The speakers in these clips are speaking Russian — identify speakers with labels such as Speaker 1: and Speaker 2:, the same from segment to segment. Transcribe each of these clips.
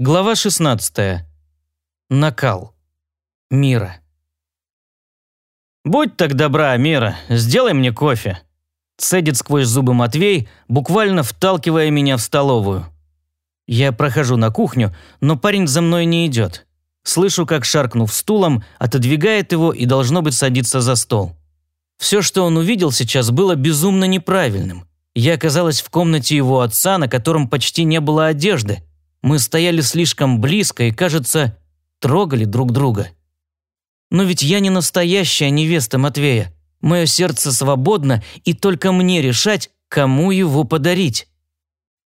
Speaker 1: Глава 16. Накал. Мира. «Будь так добра, Мира, сделай мне кофе», – цедит сквозь зубы Матвей, буквально вталкивая меня в столовую. Я прохожу на кухню, но парень за мной не идет. Слышу, как, шаркнув стулом, отодвигает его и, должно быть, садится за стол. Все, что он увидел сейчас, было безумно неправильным. Я оказалась в комнате его отца, на котором почти не было одежды – мы стояли слишком близко и, кажется, трогали друг друга. Но ведь я не настоящая невеста Матвея. Мое сердце свободно, и только мне решать, кому его подарить.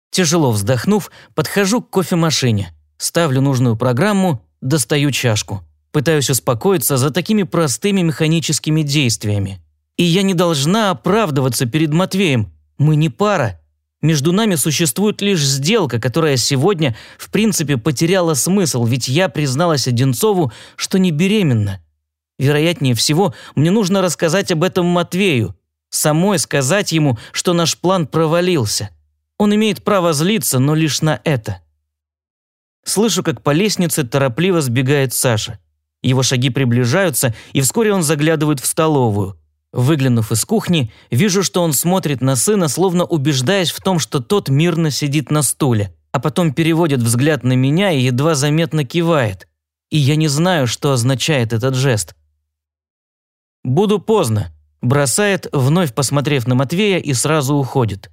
Speaker 1: Тяжело вздохнув, подхожу к кофемашине, ставлю нужную программу, достаю чашку. Пытаюсь успокоиться за такими простыми механическими действиями. И я не должна оправдываться перед Матвеем. Мы не пара. Между нами существует лишь сделка, которая сегодня, в принципе, потеряла смысл, ведь я призналась Одинцову, что не беременна. Вероятнее всего, мне нужно рассказать об этом Матвею, самой сказать ему, что наш план провалился. Он имеет право злиться, но лишь на это. Слышу, как по лестнице торопливо сбегает Саша. Его шаги приближаются, и вскоре он заглядывает в столовую – Выглянув из кухни, вижу, что он смотрит на сына, словно убеждаясь в том, что тот мирно сидит на стуле, а потом переводит взгляд на меня и едва заметно кивает. И я не знаю, что означает этот жест. «Буду поздно», – бросает, вновь посмотрев на Матвея и сразу уходит.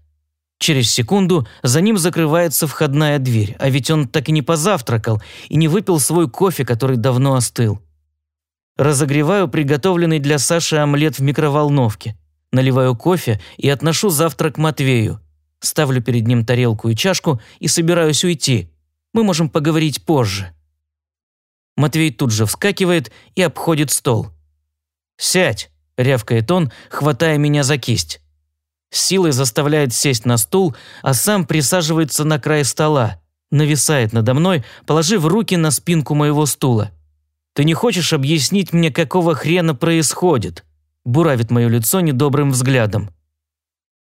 Speaker 1: Через секунду за ним закрывается входная дверь, а ведь он так и не позавтракал и не выпил свой кофе, который давно остыл. Разогреваю приготовленный для Саши омлет в микроволновке. Наливаю кофе и отношу завтрак Матвею. Ставлю перед ним тарелку и чашку и собираюсь уйти. Мы можем поговорить позже. Матвей тут же вскакивает и обходит стол. «Сядь!» – рявкает он, хватая меня за кисть. силой заставляет сесть на стул, а сам присаживается на край стола, нависает надо мной, положив руки на спинку моего стула. Ты не хочешь объяснить мне, какого хрена происходит?» Буравит мое лицо недобрым взглядом.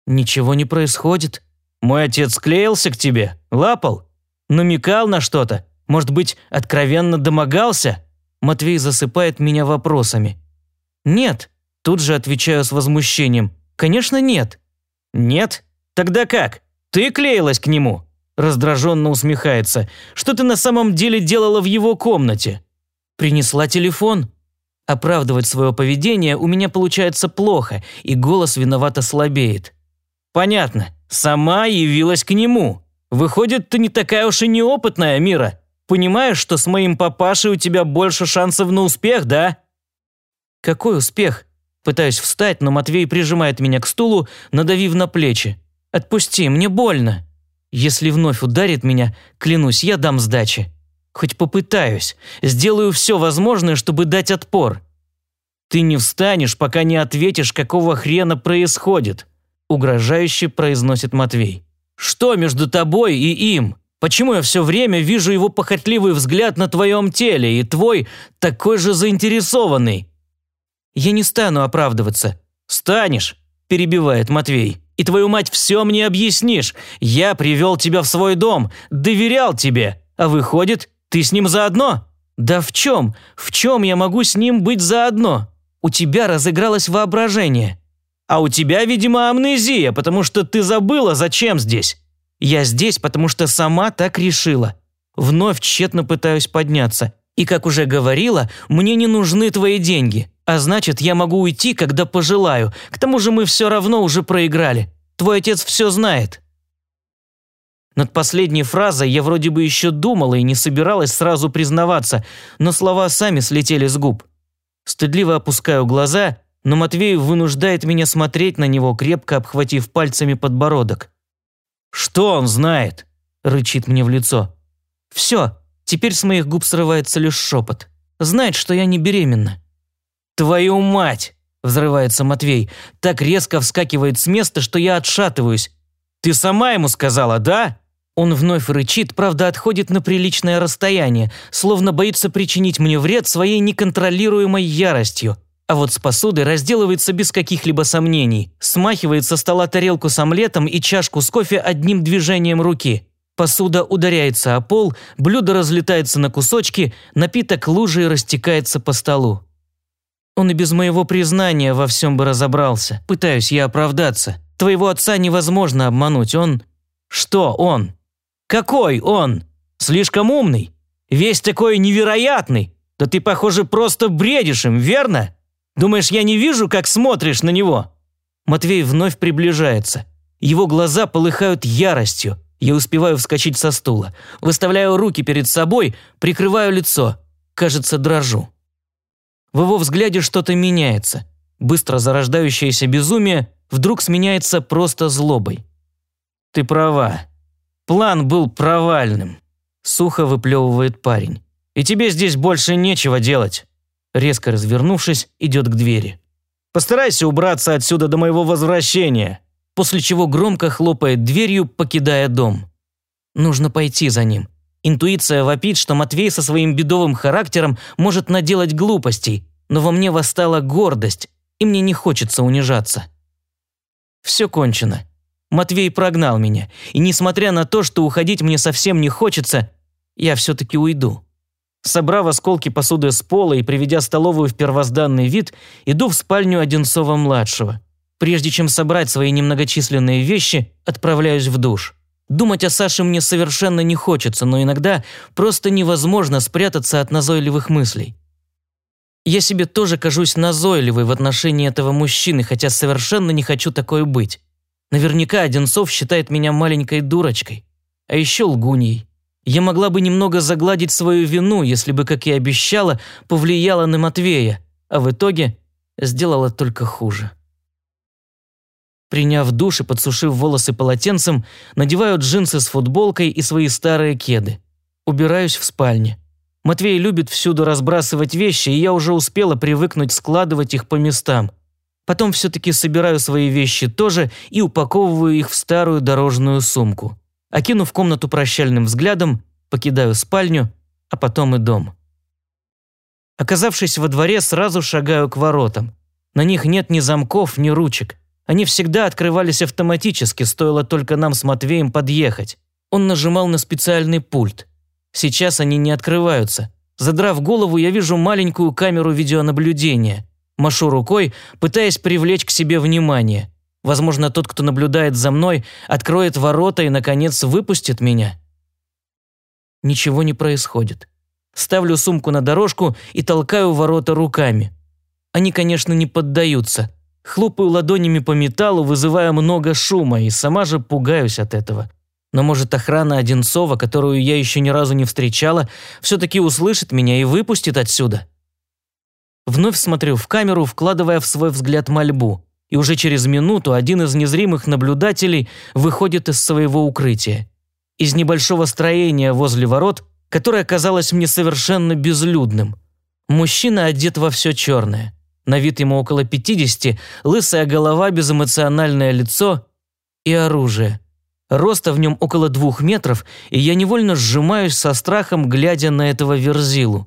Speaker 1: «Ничего не происходит. Мой отец клеился к тебе? Лапал? Намекал на что-то? Может быть, откровенно домогался?» Матвей засыпает меня вопросами. «Нет», – тут же отвечаю с возмущением. «Конечно нет». «Нет? Тогда как? Ты клеилась к нему?» Раздраженно усмехается. «Что ты на самом деле делала в его комнате?» Принесла телефон. Оправдывать свое поведение у меня получается плохо, и голос виновато слабеет. Понятно. Сама явилась к нему. Выходит, ты не такая уж и неопытная, Мира. Понимаешь, что с моим папашей у тебя больше шансов на успех, да? Какой успех? Пытаюсь встать, но Матвей прижимает меня к стулу, надавив на плечи. Отпусти, мне больно. Если вновь ударит меня, клянусь, я дам сдачи. Хоть попытаюсь. Сделаю все возможное, чтобы дать отпор. Ты не встанешь, пока не ответишь, какого хрена происходит. Угрожающе произносит Матвей. Что между тобой и им? Почему я все время вижу его похотливый взгляд на твоем теле и твой такой же заинтересованный? Я не стану оправдываться. Станешь, перебивает Матвей. И твою мать все мне объяснишь. Я привел тебя в свой дом, доверял тебе, а выходит, ты с ним заодно? Да в чем? В чем я могу с ним быть заодно? У тебя разыгралось воображение. А у тебя, видимо, амнезия, потому что ты забыла, зачем здесь. Я здесь, потому что сама так решила. Вновь тщетно пытаюсь подняться. И, как уже говорила, мне не нужны твои деньги. А значит, я могу уйти, когда пожелаю. К тому же мы все равно уже проиграли. Твой отец все знает. Над последней фразой я вроде бы еще думала и не собиралась сразу признаваться, но слова сами слетели с губ. Стыдливо опускаю глаза, но Матвеев вынуждает меня смотреть на него, крепко обхватив пальцами подбородок. «Что он знает?» – рычит мне в лицо. «Все, теперь с моих губ срывается лишь шепот. Знает, что я не беременна». «Твою мать!» – взрывается Матвей. Так резко вскакивает с места, что я отшатываюсь. «Ты сама ему сказала, да?» Он вновь рычит, правда отходит на приличное расстояние, словно боится причинить мне вред своей неконтролируемой яростью. А вот с посудой разделывается без каких-либо сомнений, смахивает со стола тарелку с омлетом и чашку с кофе одним движением руки. Посуда ударяется о пол, блюдо разлетается на кусочки, напиток лужей растекается по столу. Он и без моего признания во всем бы разобрался. Пытаюсь я оправдаться. Твоего отца невозможно обмануть. Он... Что он? Какой он? Слишком умный? Весь такой невероятный? Да ты, похоже, просто бредишь им, верно? Думаешь, я не вижу, как смотришь на него?» Матвей вновь приближается. Его глаза полыхают яростью. Я успеваю вскочить со стула. Выставляю руки перед собой, прикрываю лицо. Кажется, дрожу. В его взгляде что-то меняется. Быстро зарождающееся безумие вдруг сменяется просто злобой. «Ты права. План был провальным», – сухо выплевывает парень. «И тебе здесь больше нечего делать». Резко развернувшись, идет к двери. «Постарайся убраться отсюда до моего возвращения», после чего громко хлопает дверью, покидая дом. Нужно пойти за ним. Интуиция вопит, что Матвей со своим бедовым характером может наделать глупостей, но во мне восстала гордость, и мне не хочется унижаться. Все кончено. Матвей прогнал меня, и несмотря на то, что уходить мне совсем не хочется, я все-таки уйду. Собрав осколки посуды с пола и приведя столовую в первозданный вид, иду в спальню Одинцова-младшего. Прежде чем собрать свои немногочисленные вещи, отправляюсь в душ. Думать о Саше мне совершенно не хочется, но иногда просто невозможно спрятаться от назойливых мыслей. Я себе тоже кажусь назойливой в отношении этого мужчины, хотя совершенно не хочу такой быть. Наверняка Одинцов считает меня маленькой дурочкой, а еще лгуньей. Я могла бы немного загладить свою вину, если бы, как и обещала, повлияла на Матвея, а в итоге сделала только хуже. Приняв душ и подсушив волосы полотенцем, надеваю джинсы с футболкой и свои старые кеды. Убираюсь в спальне. Матвей любит всюду разбрасывать вещи, и я уже успела привыкнуть складывать их по местам. Потом все-таки собираю свои вещи тоже и упаковываю их в старую дорожную сумку. Окинув комнату прощальным взглядом, покидаю спальню, а потом и дом. Оказавшись во дворе, сразу шагаю к воротам. На них нет ни замков, ни ручек. Они всегда открывались автоматически, стоило только нам с Матвеем подъехать. Он нажимал на специальный пульт. Сейчас они не открываются. Задрав голову, я вижу маленькую камеру видеонаблюдения. Машу рукой, пытаясь привлечь к себе внимание. Возможно, тот, кто наблюдает за мной, откроет ворота и, наконец, выпустит меня. Ничего не происходит. Ставлю сумку на дорожку и толкаю ворота руками. Они, конечно, не поддаются. Хлопаю ладонями по металлу, вызывая много шума, и сама же пугаюсь от этого. Но может охрана Одинцова, которую я еще ни разу не встречала, все-таки услышит меня и выпустит отсюда? Вновь смотрю в камеру, вкладывая в свой взгляд мольбу. И уже через минуту один из незримых наблюдателей выходит из своего укрытия. Из небольшого строения возле ворот, которое казалось мне совершенно безлюдным. Мужчина одет во все черное. На вид ему около 50, лысая голова, безэмоциональное лицо и оружие. Роста в нем около двух метров, и я невольно сжимаюсь со страхом, глядя на этого верзилу.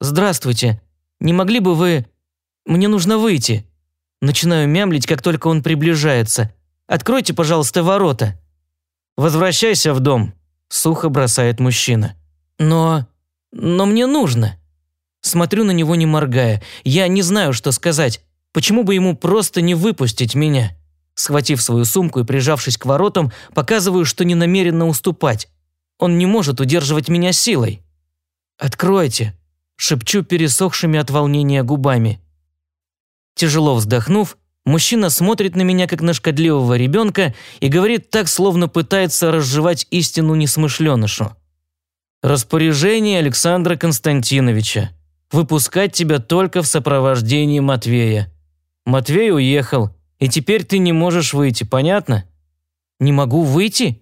Speaker 1: «Здравствуйте. Не могли бы вы... Мне нужно выйти». Начинаю мямлить, как только он приближается. «Откройте, пожалуйста, ворота». «Возвращайся в дом», – сухо бросает мужчина. «Но... но мне нужно». Смотрю на него не моргая. Я не знаю, что сказать. Почему бы ему просто не выпустить меня? Схватив свою сумку и прижавшись к воротам, показываю, что не намеренно уступать. Он не может удерживать меня силой. «Откройте», – шепчу пересохшими от волнения губами. Тяжело вздохнув, мужчина смотрит на меня, как на шкодливого ребенка, и говорит так, словно пытается разжевать истину несмышленышу. «Распоряжение Александра Константиновича выпускать тебя только в сопровождении Матвея. Матвей уехал, и теперь ты не можешь выйти, понятно?» «Не могу выйти?»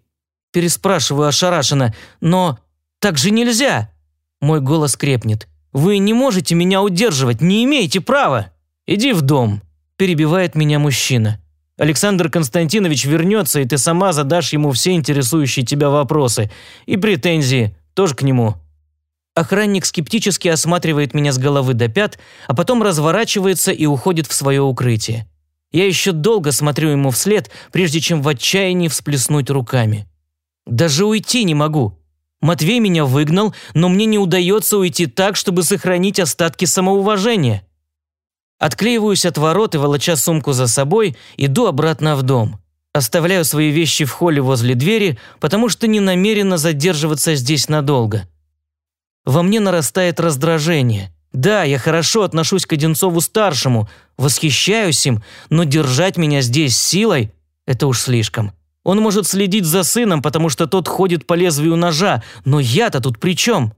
Speaker 1: Переспрашиваю ошарашенно. «Но так же нельзя!» Мой голос крепнет. «Вы не можете меня удерживать, не имеете права!» «Иди в дом», – перебивает меня мужчина. «Александр Константинович вернется, и ты сама задашь ему все интересующие тебя вопросы. И претензии тоже к нему. Охранник скептически осматривает меня с головы до пят, а потом разворачивается и уходит в свое укрытие. Я еще долго смотрю ему вслед, прежде чем в отчаянии всплеснуть руками. Даже уйти не могу. Матвей меня выгнал, но мне не удается уйти так, чтобы сохранить остатки самоуважения. Отклеиваюсь от ворот и, волоча сумку за собой, иду обратно в дом. Оставляю свои вещи в холле возле двери, потому что не намерена задерживаться здесь надолго. Во мне нарастает раздражение. Да, я хорошо отношусь к Одинцову-старшему, восхищаюсь им, но держать меня здесь силой – это уж слишком. Он может следить за сыном, потому что тот ходит по лезвию ножа, но я-то тут при чем?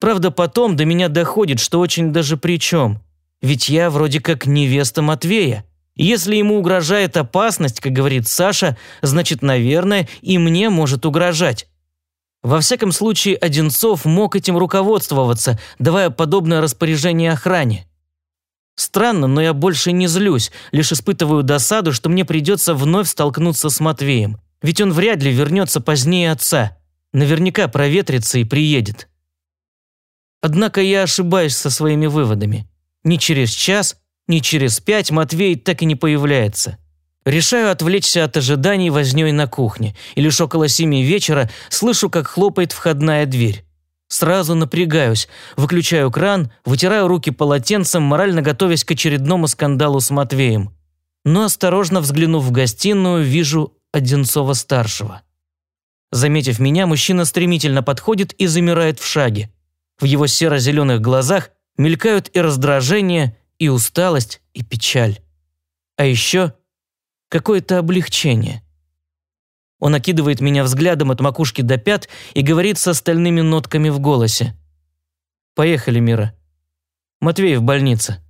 Speaker 1: Правда, потом до меня доходит, что очень даже при чем. Ведь я вроде как невеста Матвея. Если ему угрожает опасность, как говорит Саша, значит, наверное, и мне может угрожать. Во всяком случае, Одинцов мог этим руководствоваться, давая подобное распоряжение охране. Странно, но я больше не злюсь, лишь испытываю досаду, что мне придется вновь столкнуться с Матвеем. Ведь он вряд ли вернется позднее отца. Наверняка проветрится и приедет. Однако я ошибаюсь со своими выводами. Ни через час, ни через пять Матвей так и не появляется. Решаю отвлечься от ожиданий вознёй на кухне, и лишь около семи вечера слышу, как хлопает входная дверь. Сразу напрягаюсь, выключаю кран, вытираю руки полотенцем, морально готовясь к очередному скандалу с Матвеем. Но осторожно взглянув в гостиную, вижу Одинцова-старшего. Заметив меня, мужчина стремительно подходит и замирает в шаге. В его серо-зеленых глазах мелькают и раздражение, и усталость, и печаль. А еще какое-то облегчение. Он окидывает меня взглядом от макушки до пят и говорит с остальными нотками в голосе. «Поехали, Мира. Матвей в больнице».